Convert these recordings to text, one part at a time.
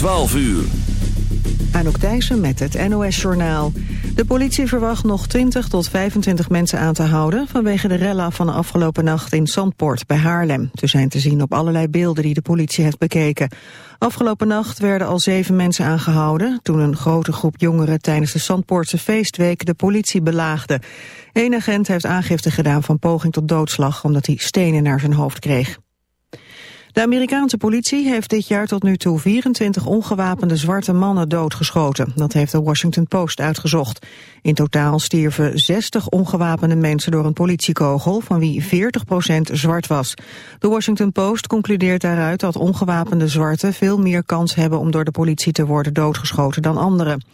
12 uur. Anouk Thijssen met het NOS-journaal. De politie verwacht nog 20 tot 25 mensen aan te houden... vanwege de rella van de afgelopen nacht in Zandpoort bij Haarlem. Ze zijn te zien op allerlei beelden die de politie heeft bekeken. Afgelopen nacht werden al zeven mensen aangehouden... toen een grote groep jongeren tijdens de Zandpoortse feestweek de politie belaagde. Eén agent heeft aangifte gedaan van poging tot doodslag... omdat hij stenen naar zijn hoofd kreeg. De Amerikaanse politie heeft dit jaar tot nu toe 24 ongewapende zwarte mannen doodgeschoten. Dat heeft de Washington Post uitgezocht. In totaal stierven 60 ongewapende mensen door een politiekogel, van wie 40% zwart was. De Washington Post concludeert daaruit dat ongewapende zwarten veel meer kans hebben om door de politie te worden doodgeschoten dan anderen.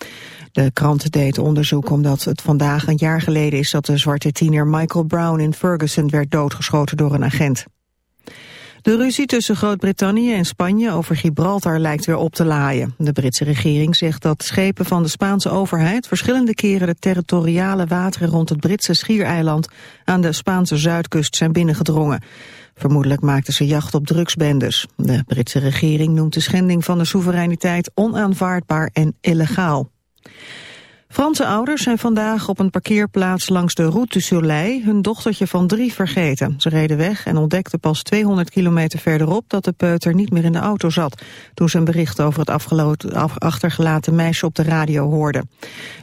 De krant deed onderzoek omdat het vandaag een jaar geleden is dat de zwarte tiener Michael Brown in Ferguson werd doodgeschoten door een agent. De ruzie tussen Groot-Brittannië en Spanje over Gibraltar lijkt weer op te laaien. De Britse regering zegt dat schepen van de Spaanse overheid verschillende keren de territoriale wateren rond het Britse schiereiland aan de Spaanse zuidkust zijn binnengedrongen. Vermoedelijk maakten ze jacht op drugsbendes. De Britse regering noemt de schending van de soevereiniteit onaanvaardbaar en illegaal. Franse ouders zijn vandaag op een parkeerplaats langs de Route du Soleil hun dochtertje van drie vergeten. Ze reden weg en ontdekten pas 200 kilometer verderop dat de peuter niet meer in de auto zat. Toen ze een bericht over het af, achtergelaten meisje op de radio hoorden.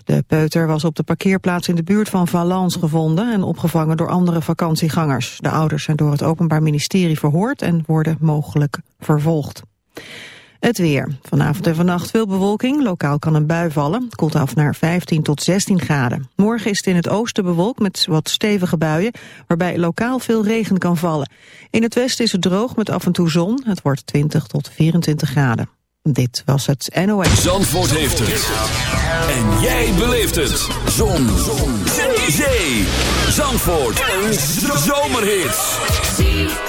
De peuter was op de parkeerplaats in de buurt van Valence gevonden en opgevangen door andere vakantiegangers. De ouders zijn door het Openbaar Ministerie verhoord en worden mogelijk vervolgd. Het weer. Vanavond en vannacht veel bewolking. Lokaal kan een bui vallen. Het koelt af naar 15 tot 16 graden. Morgen is het in het oosten bewolkt met wat stevige buien... waarbij lokaal veel regen kan vallen. In het westen is het droog met af en toe zon. Het wordt 20 tot 24 graden. Dit was het NOS. Zandvoort heeft het. En jij beleeft het. Zon. zon. Zee. Zandvoort. Een zomerhit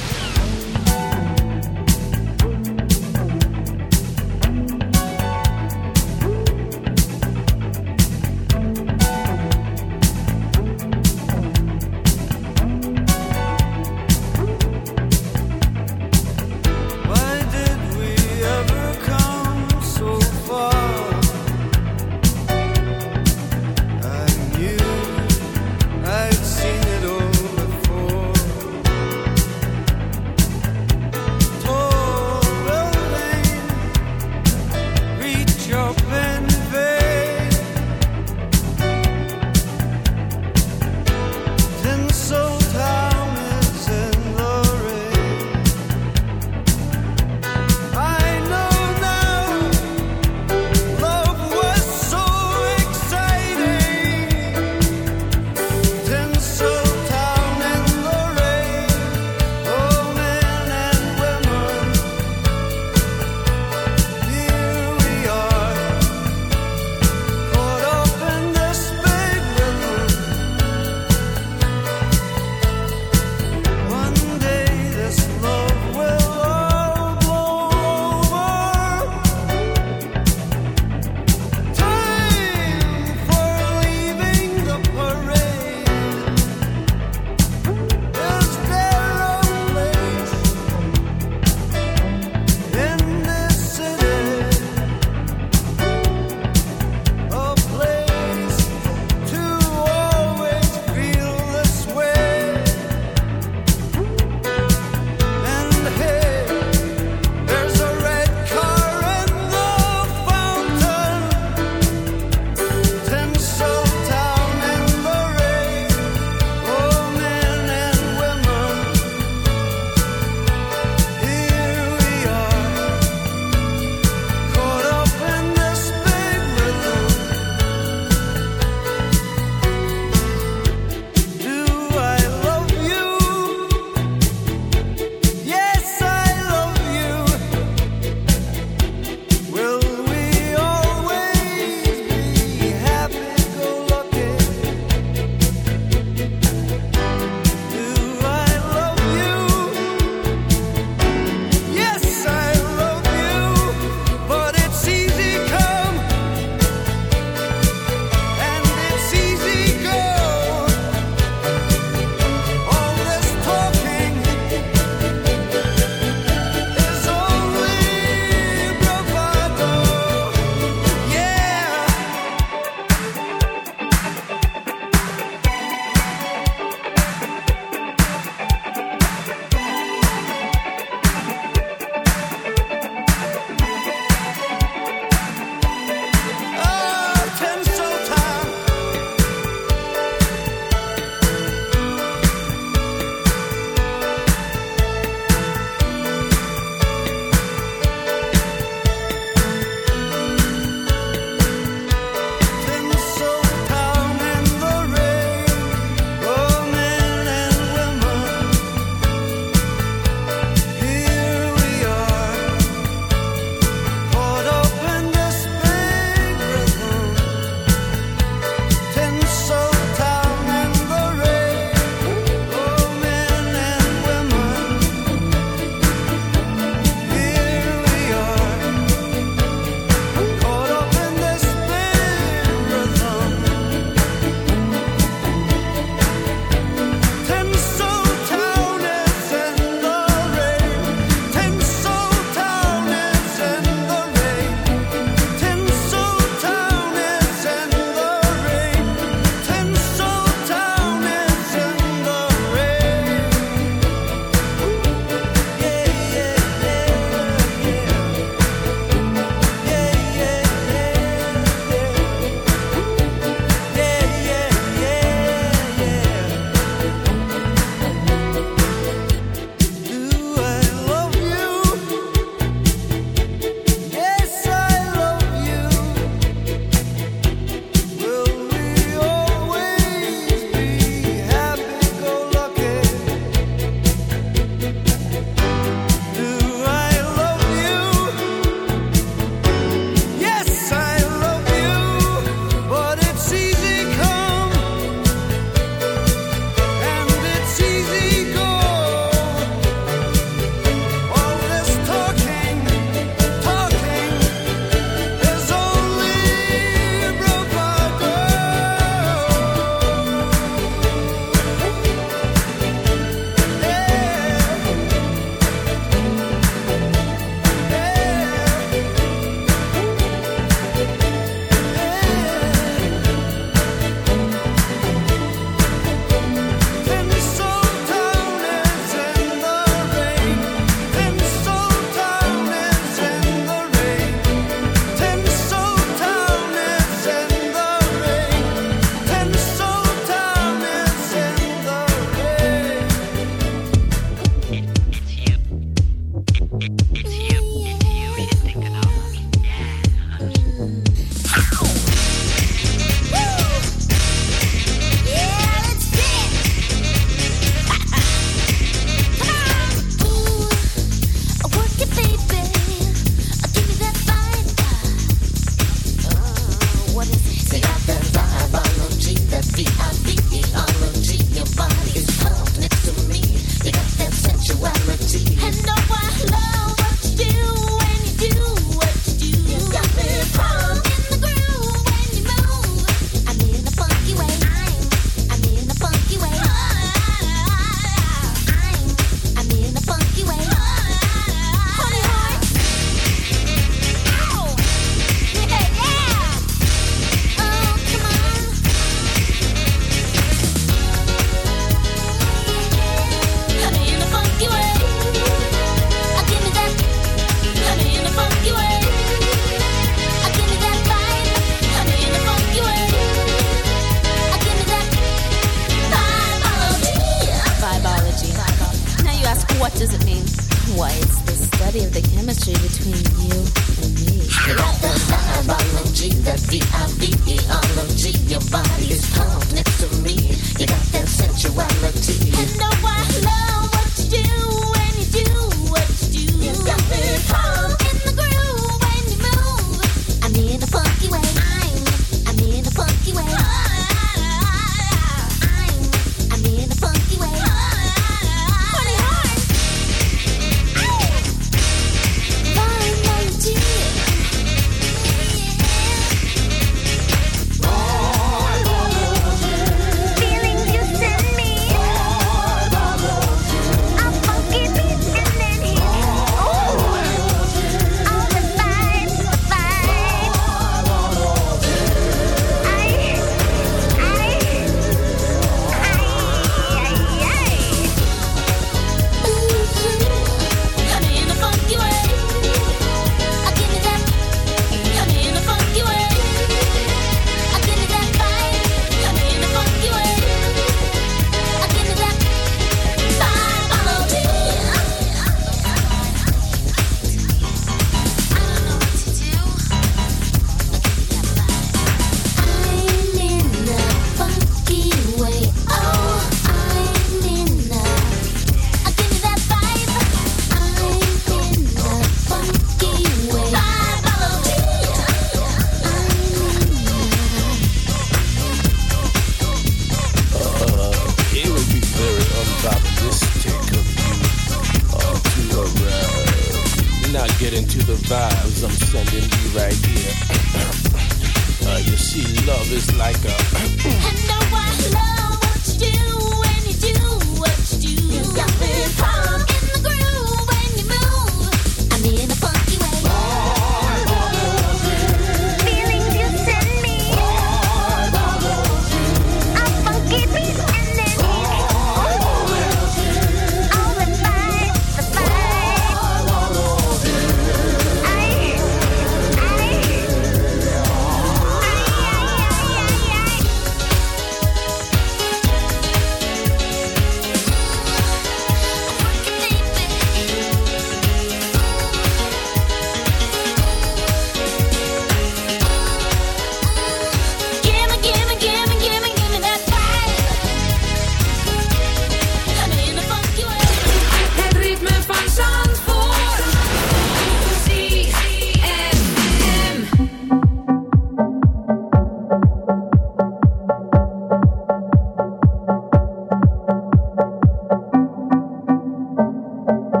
Your body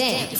Dance.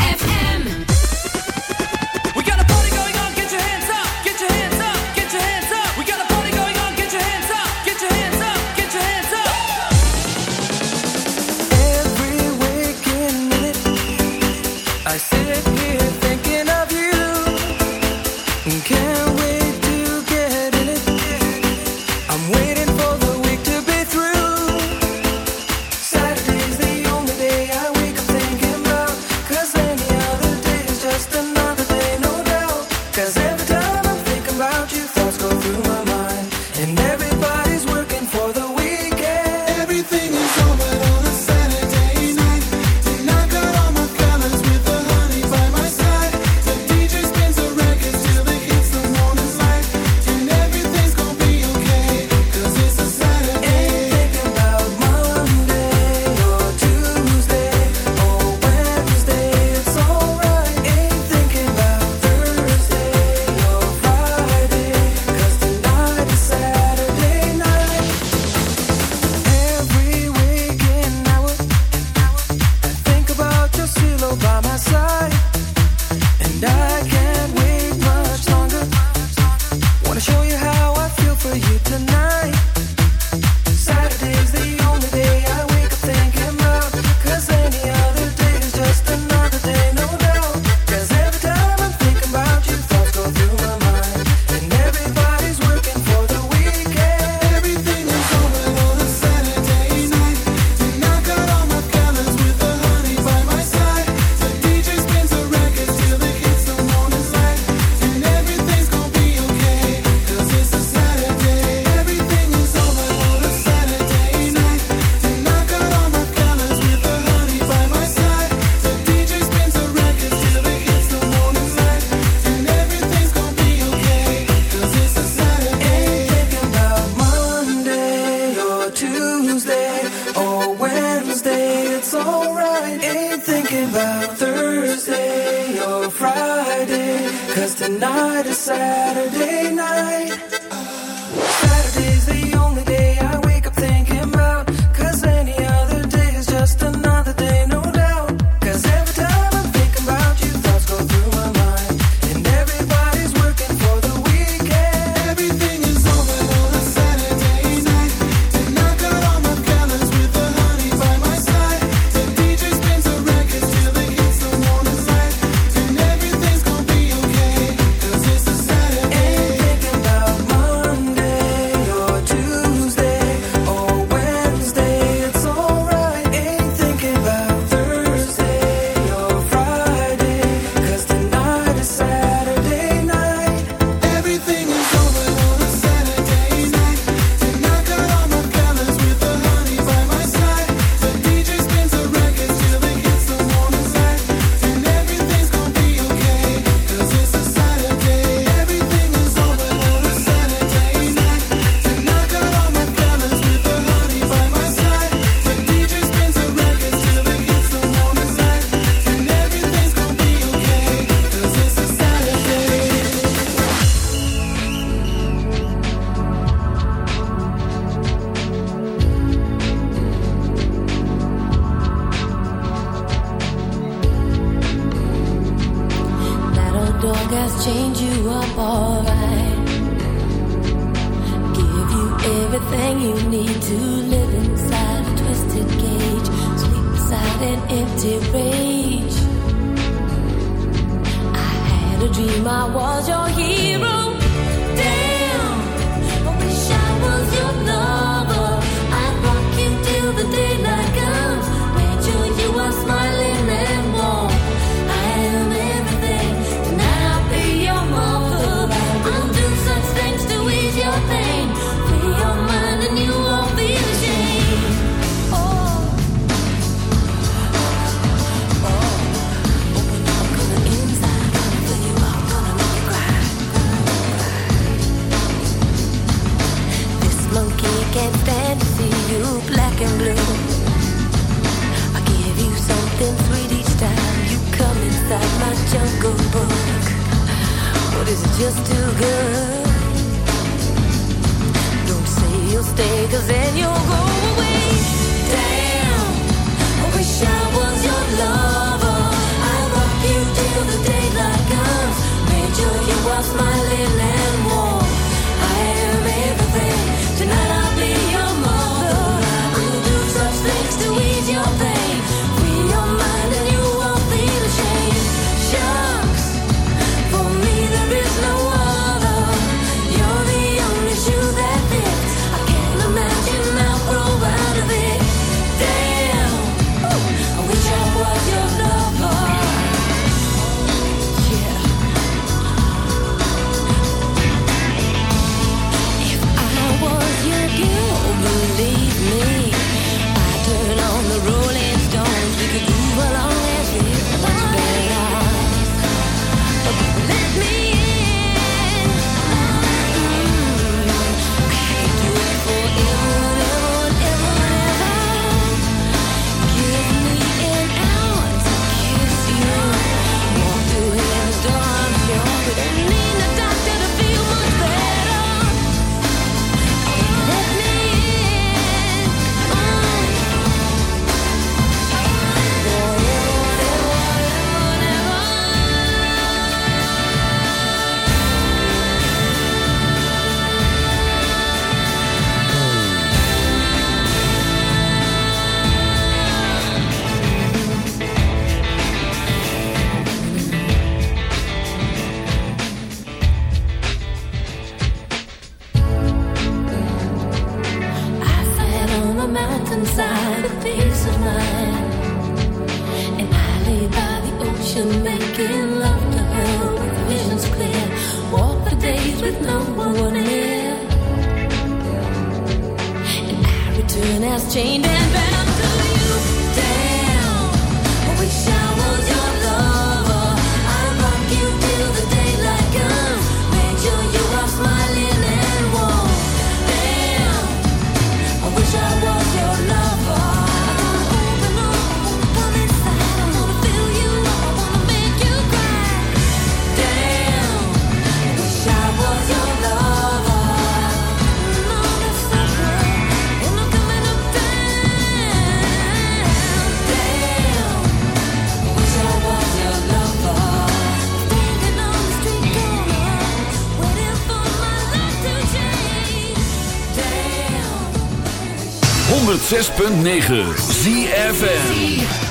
106.9 ZFM.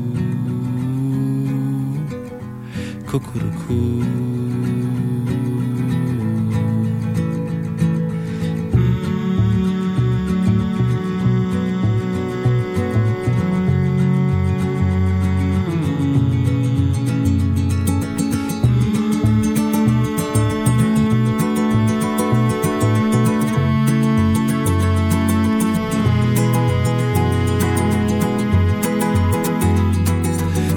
cuckoo.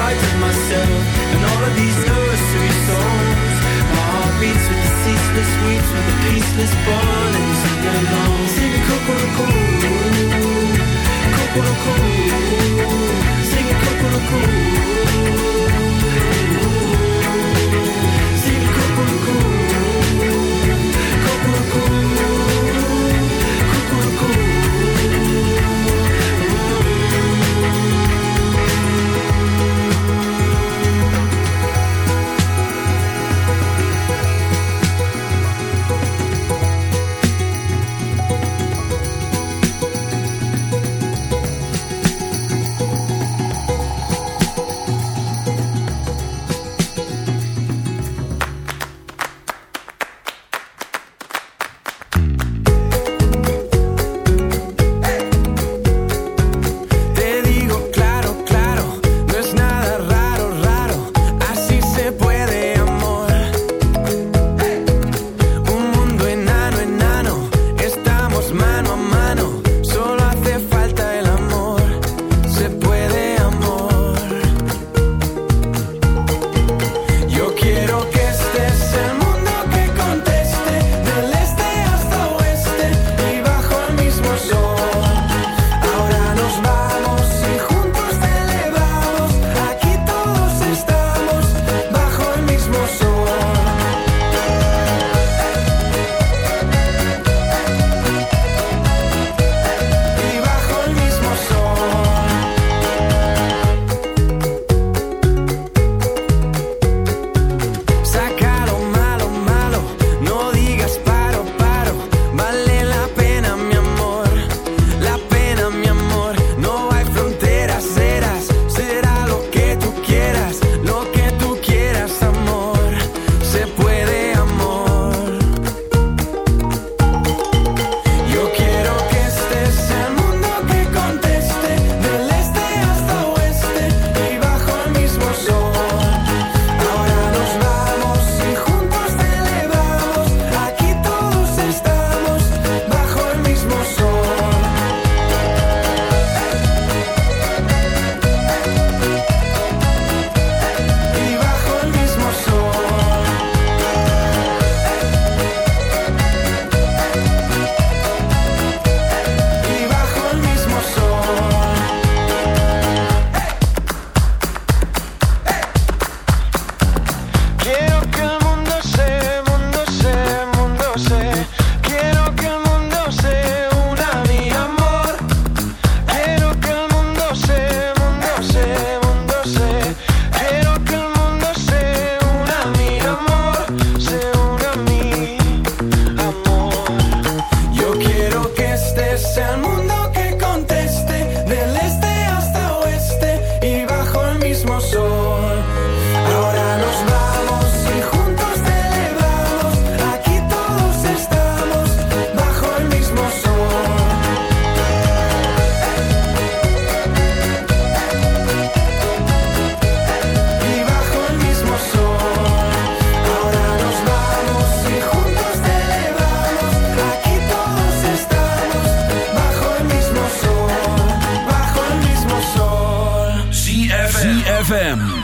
of myself and all of these nursery songs. My heart beats with the ceaseless weeps, with the peaceless to belong. Sing cuckoo-cuckoo, sing cuckoo-cuckoo. Sing cuckoo-cuckoo,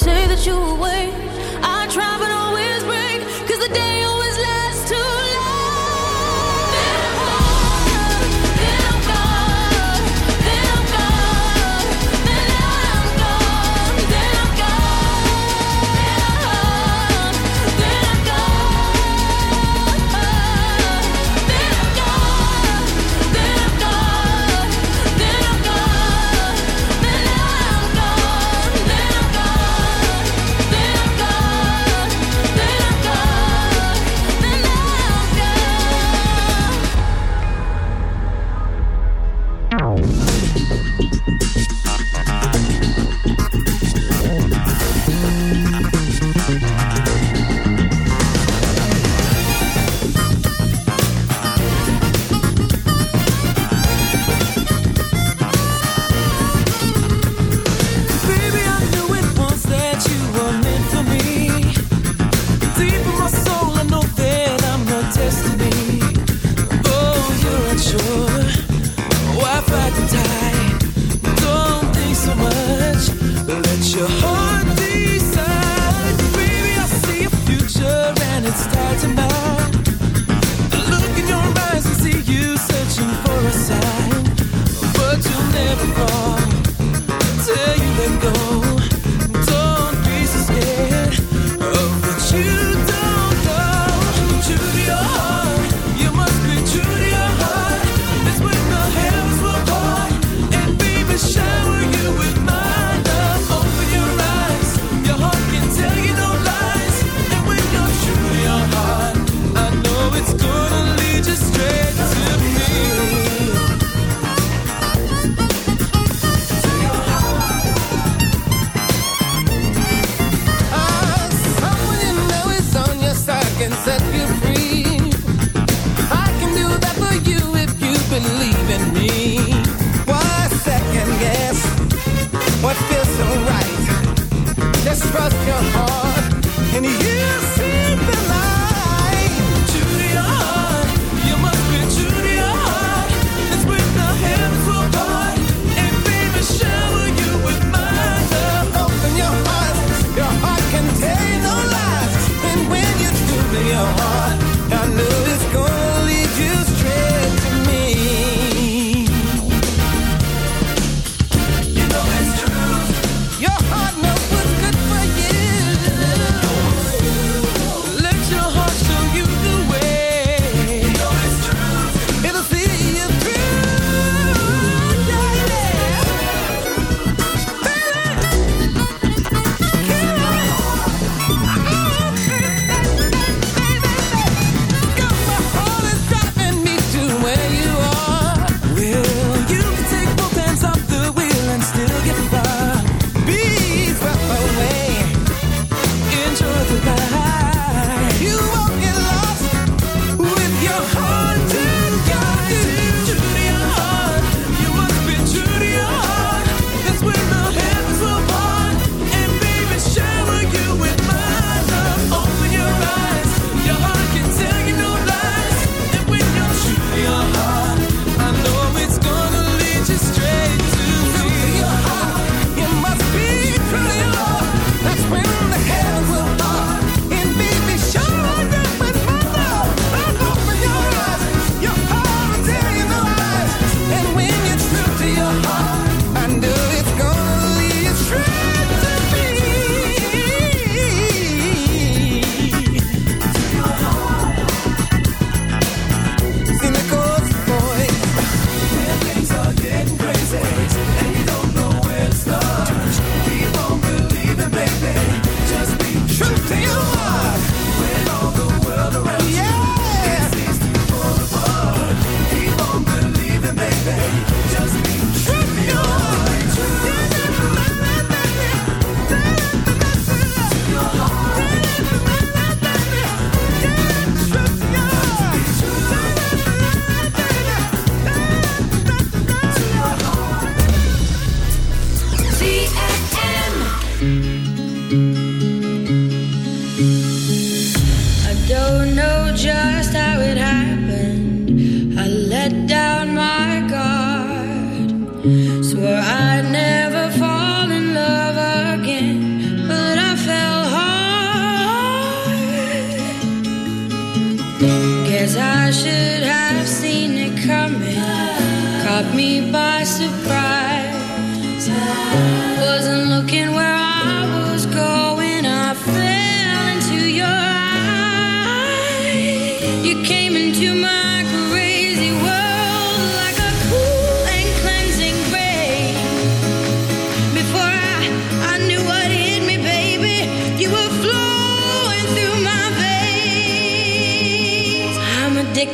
say that you were waiting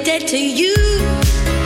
dead to you.